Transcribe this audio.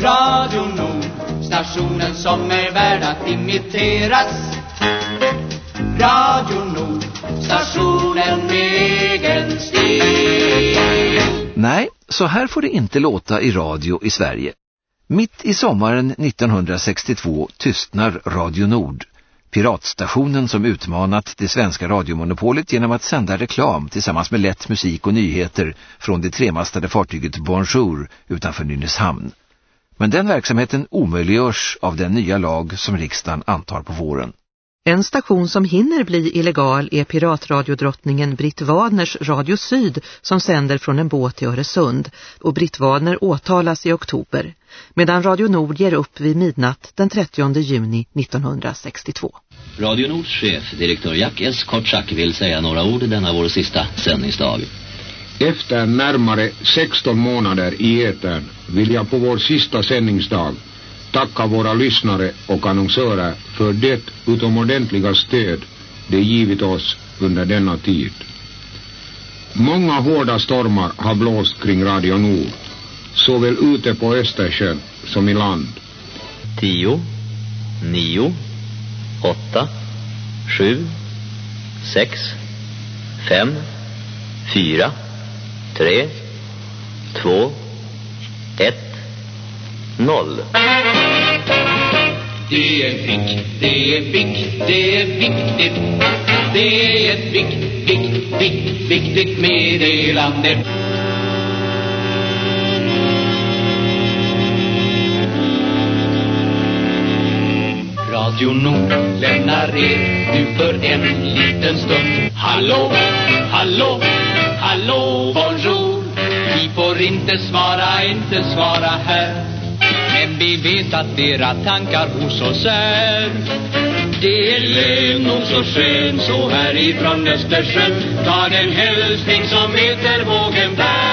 Radio Nord, Stationen som är värd att imiteras Radio Nord Stationen med egen stil Nej, så här får det inte låta i radio i Sverige. Mitt i sommaren 1962 tystnar Radio Nord, piratstationen som utmanat det svenska radiomonopolet genom att sända reklam tillsammans med lätt musik och nyheter från det tremastade fartyget Bonjour utanför Nynäshamn. Men den verksamheten omöjliggörs av den nya lag som riksdagen antar på våren. En station som hinner bli illegal är piratradiodrottningen Britt Wadners Radio Syd som sänder från en båt i Öresund och Britt Wadner åtalas i oktober medan Radio Nord ger upp vid midnatt den 30 juni 1962. Radio Nords chef, direktör Jack S. Kortsack vill säga några ord denna vår sista sändningsdag. Efter närmare 16 månader i etern vill jag på vår sista sändningsdag tacka våra lyssnare och annonsörer för det utomordentliga stöd de givit oss under denna tid. Många hårda stormar har blåst kring Radio Nord, såväl ute på Östersjön som i land. Tio, nio, åtta, sju, sex, fem, fyra, tre, två, ett, noll. Det är vikt, det är vikt, det är viktigt Det är ett vikt, vikt, vikt, viktigt meddelande Radio Nord lämnar er nu för en liten stund Hallå, hallå, hallå, bonjour. Vi får inte svara, inte svara här. Men vi vet att era tankar hos oss är. Det är lön och så skön så här ifrån Östersjön. Ta den hälsning som heter vågen bär.